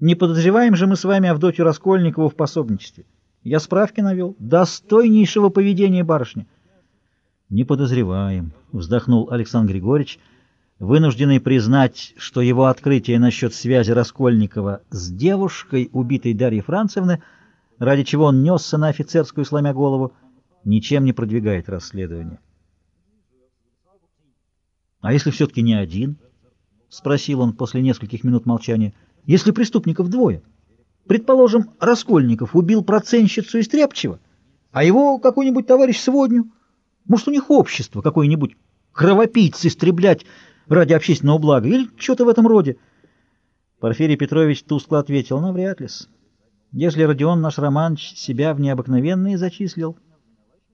Не подозреваем же мы с вами Авдотью Раскольникову в пособничестве. Я справки навел. Достойнейшего поведения барышни. Не подозреваем, вздохнул Александр Григорьевич, вынужденный признать, что его открытие насчет связи Раскольникова с девушкой, убитой Дарьей Францевны, ради чего он несся на офицерскую, сломя голову, ничем не продвигает расследование. «А если все-таки не один?» — спросил он после нескольких минут молчания. «Если преступников двое? Предположим, Раскольников убил проценщицу из Тряпчева, а его какой-нибудь товарищ сводню. Может, у них общество какое-нибудь кровопийц истреблять ради общественного блага или что-то в этом роде?» Порфирий Петрович тускло ответил, навряд ли -с. Если Родион наш Романович себя в необыкновенные зачислил,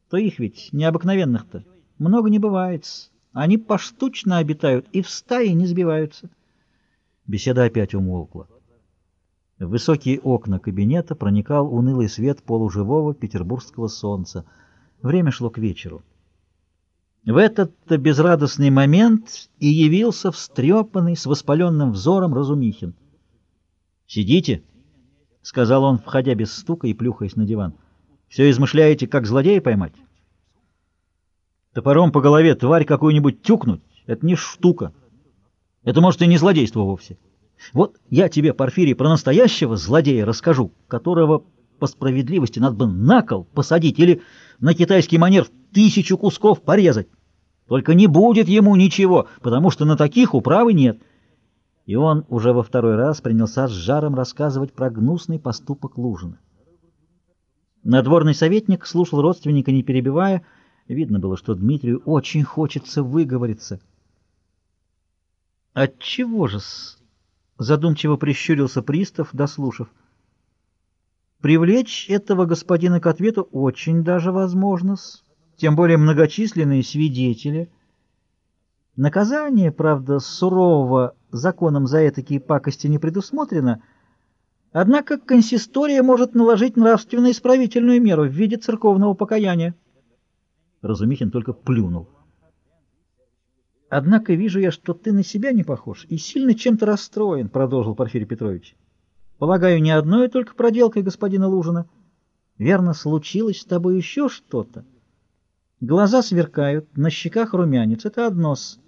то их ведь необыкновенных-то много не бывает. Они поштучно обитают и в стае не сбиваются. Беседа опять умолкла. В высокие окна кабинета проникал унылый свет полуживого петербургского солнца. Время шло к вечеру. В этот-то безрадостный момент и явился встрепанный, с воспаленным взором Разумихин. «Сидите!» — сказал он, входя без стука и плюхаясь на диван. — Все измышляете, как злодея поймать? Топором по голове тварь какую-нибудь тюкнуть — это не штука. Это, может, и не злодейство вовсе. Вот я тебе, Порфирий, про настоящего злодея расскажу, которого по справедливости надо бы на кол посадить или на китайский манер в тысячу кусков порезать. Только не будет ему ничего, потому что на таких управы нет — и он уже во второй раз принялся с жаром рассказывать про гнусный поступок Лужина. Надворный советник слушал родственника, не перебивая. Видно было, что Дмитрию очень хочется выговориться. «Отчего же-с?» — задумчиво прищурился пристав, дослушав. «Привлечь этого господина к ответу очень даже возможно-с, тем более многочисленные свидетели». Наказание, правда, сурового законом за этакие пакости не предусмотрено, однако консистория может наложить нравственно-исправительную меру в виде церковного покаяния. Разумихин только плюнул. «Однако вижу я, что ты на себя не похож и сильно чем-то расстроен», — продолжил Порфирий Петрович. «Полагаю, не одной только проделкой господина Лужина. Верно, случилось с тобой еще что-то. Глаза сверкают, на щеках румянец — это одно с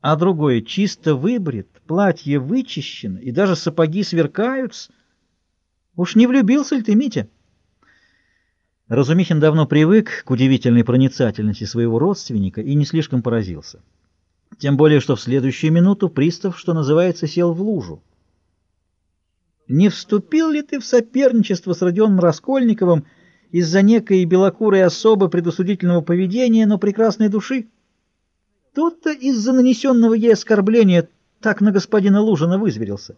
а другое чисто выбрит, платье вычищено, и даже сапоги сверкают. Уж не влюбился ли ты, Митя? Разумихин давно привык к удивительной проницательности своего родственника и не слишком поразился. Тем более, что в следующую минуту пристав, что называется, сел в лужу. Не вступил ли ты в соперничество с Родионом Раскольниковым из-за некой белокурой особы предусудительного поведения, но прекрасной души? Тот-то из-за нанесенного ей оскорбления так на господина Лужина вызверился.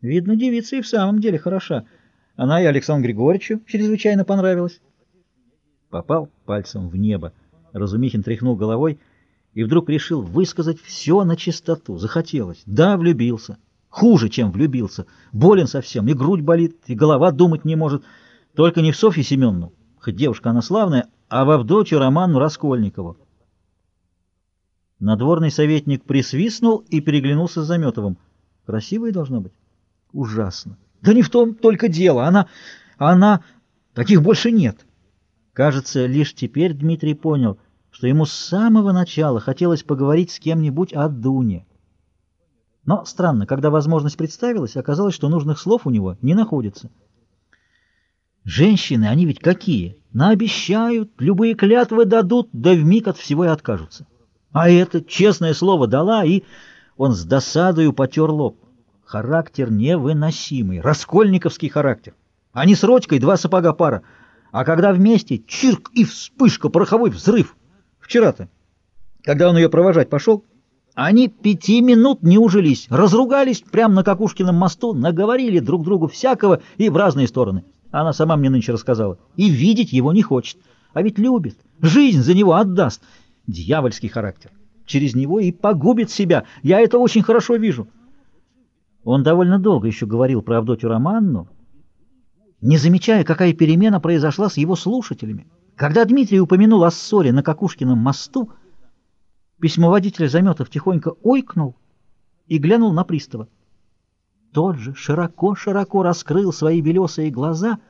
Видно, девица и в самом деле хороша. Она и Александру Григорьевичу чрезвычайно понравилась. Попал пальцем в небо. Разумихин тряхнул головой и вдруг решил высказать все на чистоту. Захотелось. Да, влюбился. Хуже, чем влюбился. Болен совсем. И грудь болит, и голова думать не может. Только не в Софью Семеновну, хоть девушка она славная, а в Авдотью Роману Раскольникову. Надворный советник присвистнул и переглянулся с Заметовым. Красивая должна быть? Ужасно. Да не в том только дело. Она... она... таких больше нет. Кажется, лишь теперь Дмитрий понял, что ему с самого начала хотелось поговорить с кем-нибудь о Дуне. Но странно, когда возможность представилась, оказалось, что нужных слов у него не находится. Женщины, они ведь какие? Наобещают, любые клятвы дадут, да вмиг от всего и откажутся. А это, честное слово, дала, и он с досадою потер лоб. Характер невыносимый, раскольниковский характер. Они с Родькой два сапога пара, а когда вместе чирк и вспышка, пороховой взрыв. Вчера-то, когда он ее провожать пошел, они пяти минут не ужились, разругались прямо на Кокушкином мосту, наговорили друг другу всякого и в разные стороны. Она сама мне нынче рассказала. И видеть его не хочет, а ведь любит, жизнь за него отдаст дьявольский характер. Через него и погубит себя. Я это очень хорошо вижу. Он довольно долго еще говорил про Авдотью Романну, не замечая, какая перемена произошла с его слушателями. Когда Дмитрий упомянул о ссоре на Кокушкином мосту, письмоводитель Заметов тихонько ойкнул и глянул на пристава. тот же широко-широко раскрыл свои белесые глаза —